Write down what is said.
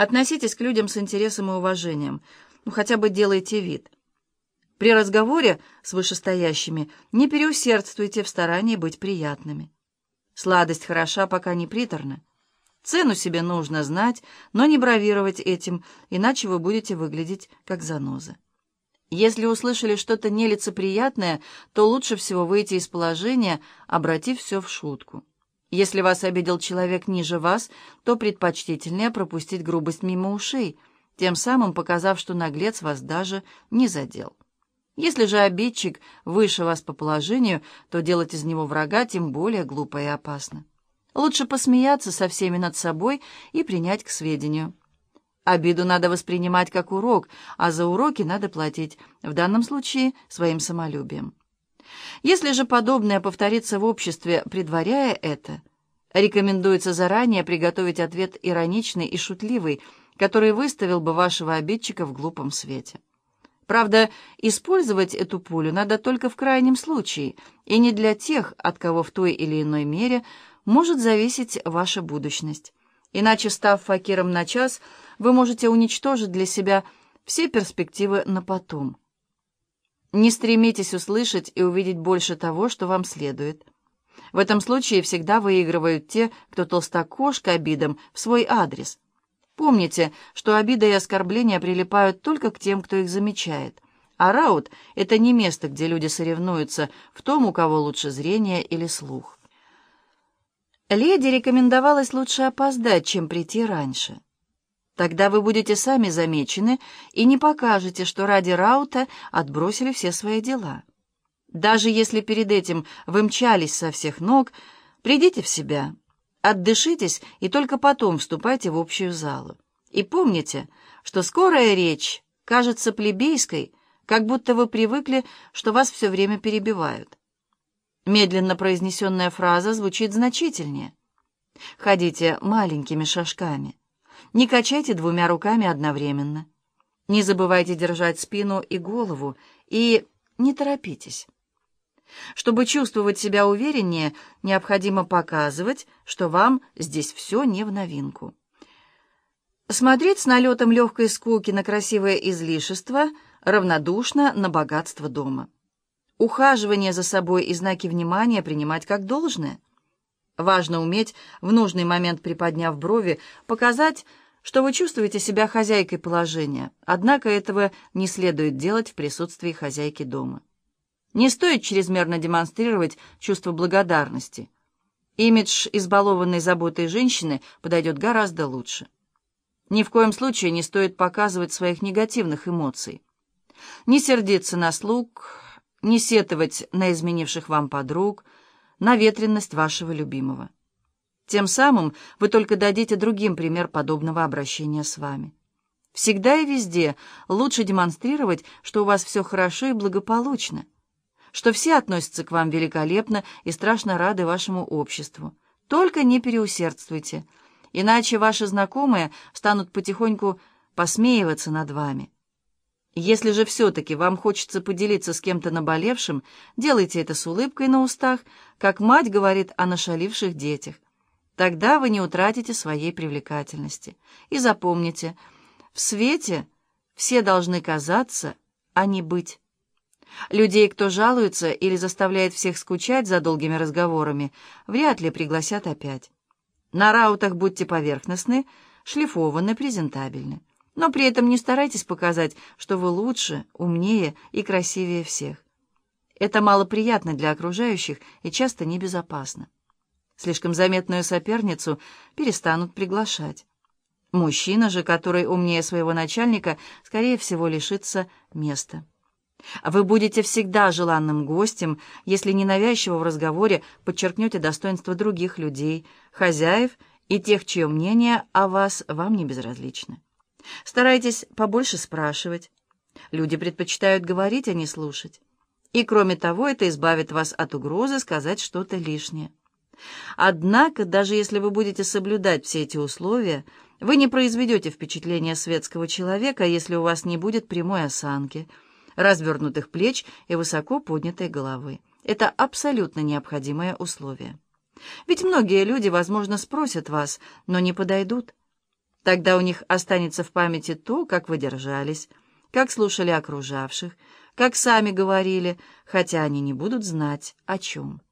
Относитесь к людям с интересом и уважением. Ну, хотя бы делайте вид. При разговоре с вышестоящими не переусердствуйте в старании быть приятными. Сладость хороша, пока не приторна. Цену себе нужно знать, но не бравировать этим, иначе вы будете выглядеть как заноза. Если услышали что-то нелицеприятное, то лучше всего выйти из положения, обратив все в шутку. Если вас обидел человек ниже вас, то предпочтительнее пропустить грубость мимо ушей, тем самым показав, что наглец вас даже не задел. Если же обидчик выше вас по положению, то делать из него врага тем более глупо и опасно. Лучше посмеяться со всеми над собой и принять к сведению. Обиду надо воспринимать как урок, а за уроки надо платить, в данном случае своим самолюбием. Если же подобное повторится в обществе, предваряя это, рекомендуется заранее приготовить ответ ироничный и шутливый, который выставил бы вашего обидчика в глупом свете. Правда, использовать эту пулю надо только в крайнем случае, и не для тех, от кого в той или иной мере может зависеть ваша будущность. Иначе, став факиром на час, вы можете уничтожить для себя все перспективы на потом. Не стремитесь услышать и увидеть больше того, что вам следует. В этом случае всегда выигрывают те, кто толстокож к обидам в свой адрес. Помните, что обида и оскорбления прилипают только к тем, кто их замечает. А раут — это не место, где люди соревнуются в том, у кого лучше зрение или слух. Леди рекомендовалось лучше опоздать, чем прийти раньше. Тогда вы будете сами замечены и не покажете, что ради Раута отбросили все свои дела. Даже если перед этим вы мчались со всех ног, придите в себя, отдышитесь и только потом вступайте в общую залу. И помните, что скорая речь кажется плебейской, как будто вы привыкли, что вас все время перебивают. Медленно произнесенная фраза звучит значительнее. Ходите маленькими шажками. Не качайте двумя руками одновременно. Не забывайте держать спину и голову, и не торопитесь. Чтобы чувствовать себя увереннее, необходимо показывать, что вам здесь все не в новинку. Смотреть с налетом легкой скуки на красивое излишество равнодушно на богатство дома. Ухаживание за собой и знаки внимания принимать как должное – Важно уметь, в нужный момент приподняв брови, показать, что вы чувствуете себя хозяйкой положения, однако этого не следует делать в присутствии хозяйки дома. Не стоит чрезмерно демонстрировать чувство благодарности. Имидж избалованной заботой женщины подойдет гораздо лучше. Ни в коем случае не стоит показывать своих негативных эмоций. Не сердиться на слуг, не сетовать на изменивших вам подруг – на ветренность вашего любимого. Тем самым вы только дадите другим пример подобного обращения с вами. Всегда и везде лучше демонстрировать, что у вас все хорошо и благополучно, что все относятся к вам великолепно и страшно рады вашему обществу. Только не переусердствуйте, иначе ваши знакомые станут потихоньку посмеиваться над вами. Если же все-таки вам хочется поделиться с кем-то наболевшим, делайте это с улыбкой на устах, как мать говорит о нашаливших детях. Тогда вы не утратите своей привлекательности. И запомните, в свете все должны казаться, а не быть. Людей, кто жалуется или заставляет всех скучать за долгими разговорами, вряд ли пригласят опять. На раутах будьте поверхностны, шлифованы, презентабельны но при этом не старайтесь показать, что вы лучше, умнее и красивее всех. Это малоприятно для окружающих и часто небезопасно. Слишком заметную соперницу перестанут приглашать. Мужчина же, который умнее своего начальника, скорее всего лишится места. Вы будете всегда желанным гостем, если ненавязчиво в разговоре подчеркнете достоинство других людей, хозяев и тех, чье мнение о вас вам не безразлично. Старайтесь побольше спрашивать. Люди предпочитают говорить, а не слушать. И, кроме того, это избавит вас от угрозы сказать что-то лишнее. Однако, даже если вы будете соблюдать все эти условия, вы не произведете впечатления светского человека, если у вас не будет прямой осанки, развернутых плеч и высоко поднятой головы. Это абсолютно необходимое условие. Ведь многие люди, возможно, спросят вас, но не подойдут. Тогда у них останется в памяти то, как вы держались, как слушали окружавших, как сами говорили, хотя они не будут знать, о чем.